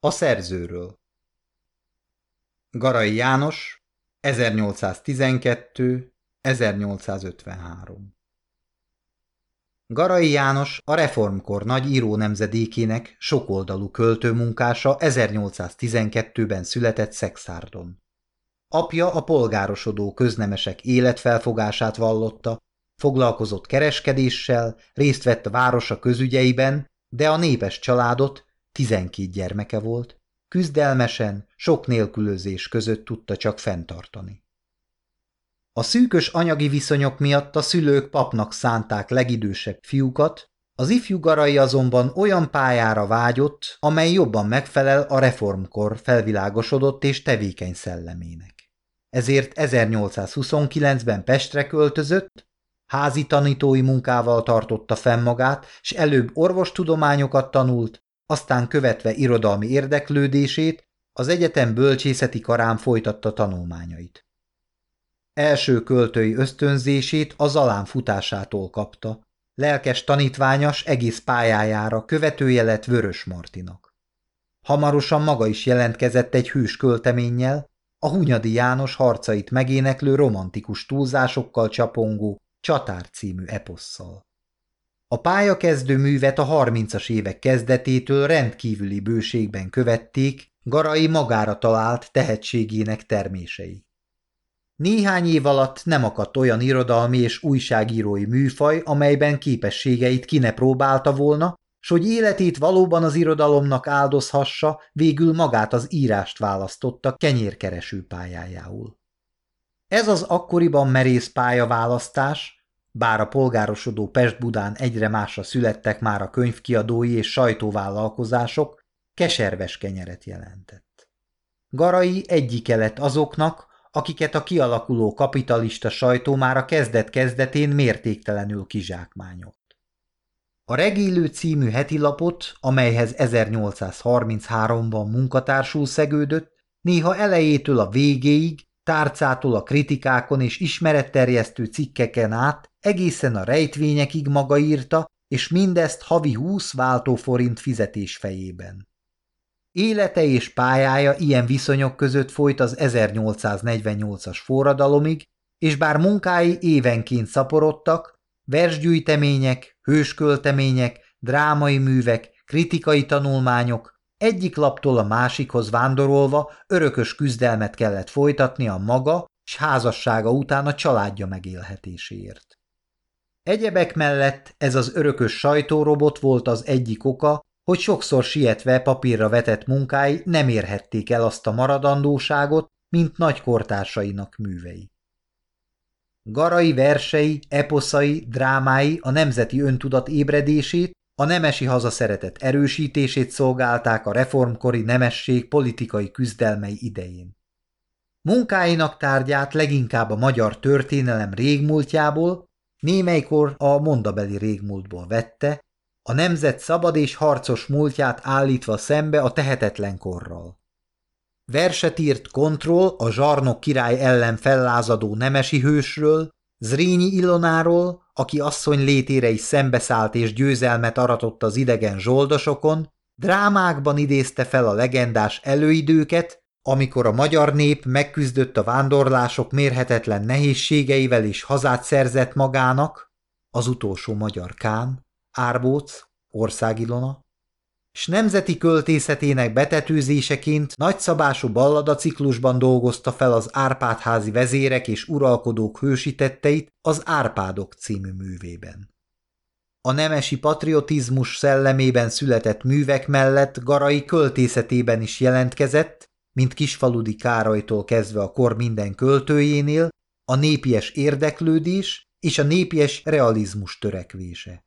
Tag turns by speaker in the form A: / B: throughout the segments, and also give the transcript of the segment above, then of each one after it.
A: A szerzőről Garai János 1812-1853 Garai János a reformkor nagy író nemzedékének sokoldalú költőmunkása 1812-ben született Szexárdon. Apja a polgárosodó köznemesek életfelfogását vallotta, foglalkozott kereskedéssel, részt vett a városa közügyeiben, de a népes családot, tizenkét gyermeke volt, küzdelmesen, sok nélkülözés között tudta csak fenntartani. A szűkös anyagi viszonyok miatt a szülők papnak szánták legidősebb fiúkat, az ifjú Garai azonban olyan pályára vágyott, amely jobban megfelel a reformkor felvilágosodott és tevékeny szellemének. Ezért 1829-ben Pestre költözött, házi tanítói munkával tartotta fenn magát, s előbb orvostudományokat tanult, aztán követve irodalmi érdeklődését, az egyetem bölcsészeti karán folytatta tanulmányait. Első költői ösztönzését a Zalán futásától kapta, lelkes tanítványas egész pályájára követője lett Vörös Martinak. Hamarosan maga is jelentkezett egy hős költeménnyel, a Hunyadi János harcait megéneklő romantikus túlzásokkal csapongó Csatár című eposszal. A pályakezdő művet a harmincas évek kezdetétől rendkívüli bőségben követték Garai magára talált tehetségének termései. Néhány év alatt nem akadt olyan irodalmi és újságírói műfaj, amelyben képességeit ki próbálta volna, s hogy életét valóban az irodalomnak áldozhassa, végül magát az írást választotta kenyérkereső pályájául. Ez az akkoriban merész pályaválasztás, bár a polgárosodó Pest-Budán egyre másra születtek már a könyvkiadói és sajtóvállalkozások, keserves kenyeret jelentett. Garai egyike lett azoknak, akiket a kialakuló kapitalista sajtó már a kezdet-kezdetén mértéktelenül kizsákmányolt. A Regélő című hetilapot, amelyhez 1833-ban munkatársul szegődött, néha elejétől a végéig, tárcától a kritikákon és ismeretterjesztő cikkeken át, egészen a rejtvényekig maga írta, és mindezt havi 20 váltóforint fizetés fejében. Élete és pályája ilyen viszonyok között folyt az 1848-as forradalomig, és bár munkái évenként szaporodtak, versgyűjtemények, hősköltemények, drámai művek, kritikai tanulmányok, egyik laptól a másikhoz vándorolva örökös küzdelmet kellett folytatni a maga s házassága után a családja megélhetéséért. Egyebek mellett ez az örökös sajtórobot volt az egyik oka, hogy sokszor sietve papírra vetett munkái nem érhették el azt a maradandóságot, mint nagykortársainak művei. Garai versei, eposzai, drámái a nemzeti öntudat ébredését, a nemesi hazaszeretet erősítését szolgálták a reformkori nemesség politikai küzdelmei idején. Munkáinak tárgyát leginkább a magyar történelem régmúltjából, némelykor a mondabeli régmúltból vette, a nemzet szabad és harcos múltját állítva szembe a tehetetlen korral. Verset írt Kontroll a zsarnok király ellen fellázadó nemesi hősről, Zrínyi Ilonáról, aki asszony létére is szembeszállt és győzelmet aratott az idegen zsoldosokon, drámákban idézte fel a legendás előidőket, amikor a magyar nép megküzdött a vándorlások mérhetetlen nehézségeivel és hazát szerzett magának, az utolsó magyar kán, Árbóc, Országilona, s nemzeti költészetének betetőzéseként nagyszabású balladaciklusban dolgozta fel az Árpádházi vezérek és uralkodók hősítetteit az Árpádok című művében. A nemesi patriotizmus szellemében született művek mellett Garai költészetében is jelentkezett, mint Kisfaludi Károlytól kezdve a kor minden költőjénél, a népies érdeklődés és a népies realizmus törekvése.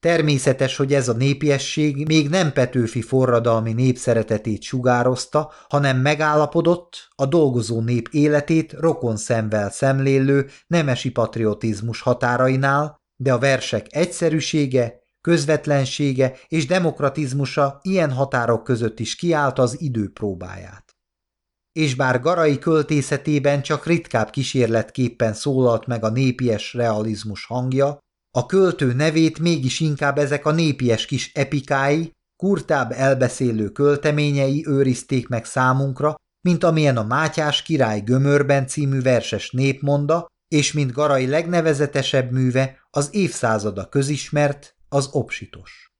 A: Természetes, hogy ez a népiesség még nem Petőfi forradalmi népszeretetét sugározta, hanem megállapodott a dolgozó nép életét rokon szemvel szemlélő nemesi patriotizmus határainál, de a versek egyszerűsége, közvetlensége és demokratizmusa ilyen határok között is kiállt az idő próbáját. És bár Garai költészetében csak ritkább kísérletképpen szólalt meg a népies realizmus hangja, a költő nevét mégis inkább ezek a népies kis epikái, kurtább elbeszélő költeményei őrizték meg számunkra, mint amilyen a Mátyás király Gömörben című verses népmonda, és mint Garai legnevezetesebb műve, az évszázada közismert, az obsitos.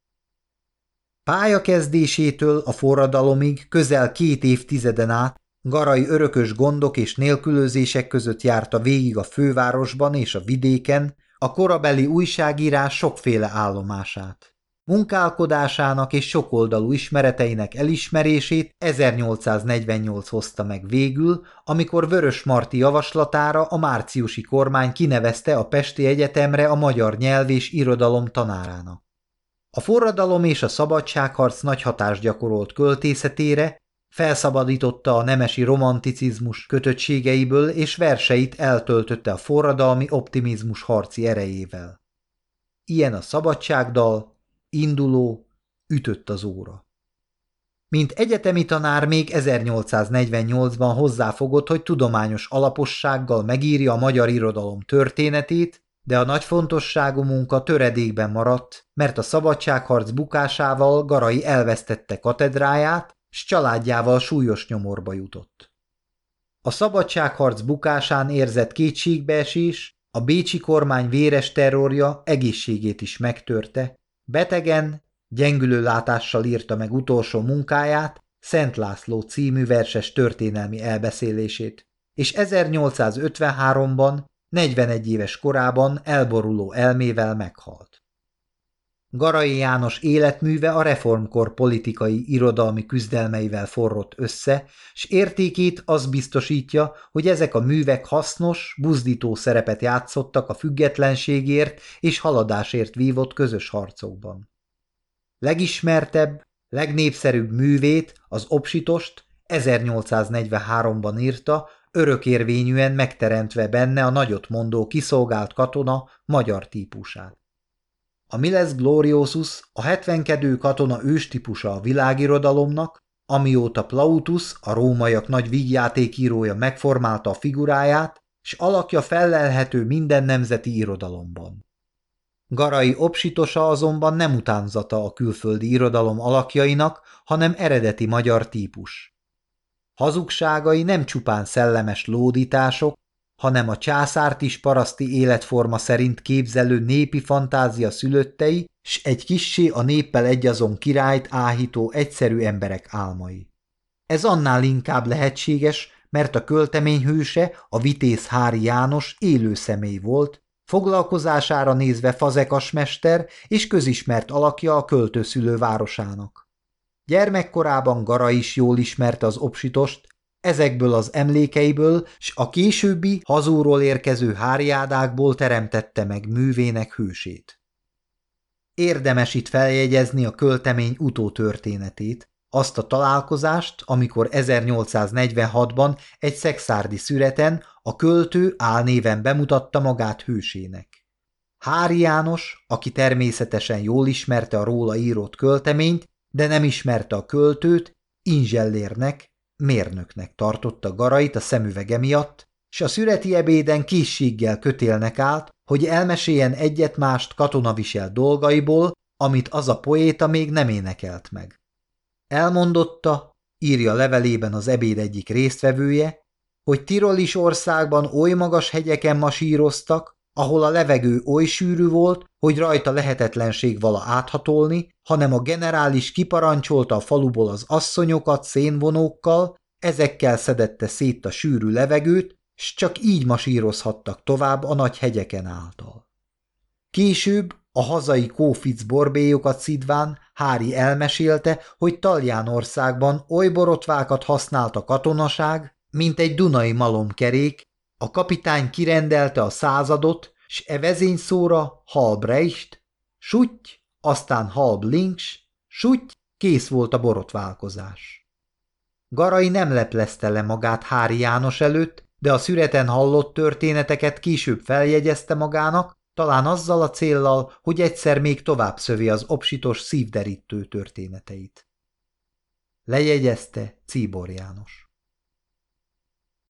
A: Pályakezdésétől a forradalomig közel két évtizeden át Garai örökös gondok és nélkülözések között járta végig a fővárosban és a vidéken a korabeli újságírás sokféle állomását. Munkálkodásának és sokoldalú ismereteinek elismerését 1848 hozta meg végül, amikor Vörös Marti javaslatára a márciusi kormány kinevezte a Pesti Egyetemre a magyar nyelv és irodalom tanárának. A forradalom és a szabadságharc nagy hatást gyakorolt költészetére, felszabadította a nemesi romanticizmus kötöttségeiből és verseit eltöltötte a forradalmi optimizmus harci erejével. Ilyen a szabadságdal, induló, ütött az óra. Mint egyetemi tanár még 1848-ban hozzáfogott, hogy tudományos alapossággal megírja a magyar irodalom történetét, de a nagy fontosságú munka töredékben maradt, mert a szabadságharc bukásával Garai elvesztette katedráját, s családjával súlyos nyomorba jutott. A szabadságharc bukásán érzett kétségbeesés, a bécsi kormány véres terrorja egészségét is megtörte, Betegen, gyengülő látással írta meg utolsó munkáját, Szent László című verses történelmi elbeszélését, és 1853-ban, 41 éves korában elboruló elmével meghalt. Garai János életműve a reformkor politikai irodalmi küzdelmeivel forrott össze, s értékét az biztosítja, hogy ezek a művek hasznos, buzdító szerepet játszottak a függetlenségért és haladásért vívott közös harcokban. Legismertebb, legnépszerűbb művét, az Opsitost 1843-ban írta, örökérvényűen megteremtve benne a nagyot mondó kiszolgált katona magyar típusát. A Miles Gloriosus a 72 katona őstípusa a világirodalomnak, amióta Plautus, a rómaiak nagy vígjátékírója megformálta a figuráját, s alakja fellelhető minden nemzeti irodalomban. Garai obsitosa azonban nem utánzata a külföldi irodalom alakjainak, hanem eredeti magyar típus. Hazugságai nem csupán szellemes lódítások, hanem a császárt is paraszti életforma szerint képzelő népi fantázia szülöttei, s egy kissé a néppel egyazon királyt áhító egyszerű emberek álmai. Ez annál inkább lehetséges, mert a költemény hőse, a vitéz Hári János élő személy volt, foglalkozására nézve fazekasmester és közismert alakja a költőszülő városának. Gyermekkorában Gara is jól ismerte az obsitost, Ezekből az emlékeiből, s a későbbi hazúról érkező háriádákból teremtette meg művének hősét. Érdemes itt feljegyezni a költemény utótörténetét, azt a találkozást, amikor 1846-ban egy szexárdi szüreten a költő álnéven bemutatta magát hősének. Hári János, aki természetesen jól ismerte a róla írott költeményt, de nem ismerte a költőt, inzsellérnek, Mérnöknek tartotta garait a szemüvege miatt, s a szüreti ebéden kísséggel kötélnek át, hogy elmeséljen egyet-mást katonavisel dolgaiból, amit az a poéta még nem énekelt meg. Elmondotta, írja levelében az ebéd egyik résztvevője, hogy Tirolis országban oly magas hegyeken masíroztak, ahol a levegő oly sűrű volt, hogy rajta lehetetlenség vala áthatolni, hanem a generális kiparancsolta a faluból az asszonyokat szénvonókkal, ezekkel szedette szét a sűrű levegőt, s csak így masírozhattak tovább a nagy hegyeken által. Később a hazai kófic borbélyokat szidván Hári elmesélte, hogy Taljánországban oly borotvákat használt a katonaság, mint egy dunai malomkerék, a kapitány kirendelte a századot, s e vezényszóra Halbrecht, sutty, aztán Halb Links, sutty, kész volt a borotválkozás. Garai nem leplezte le magát Hári János előtt, de a szüreten hallott történeteket később feljegyezte magának, talán azzal a céllal, hogy egyszer még tovább szövi az obsitos szívderítő történeteit. Lejegyezte Cíbor János.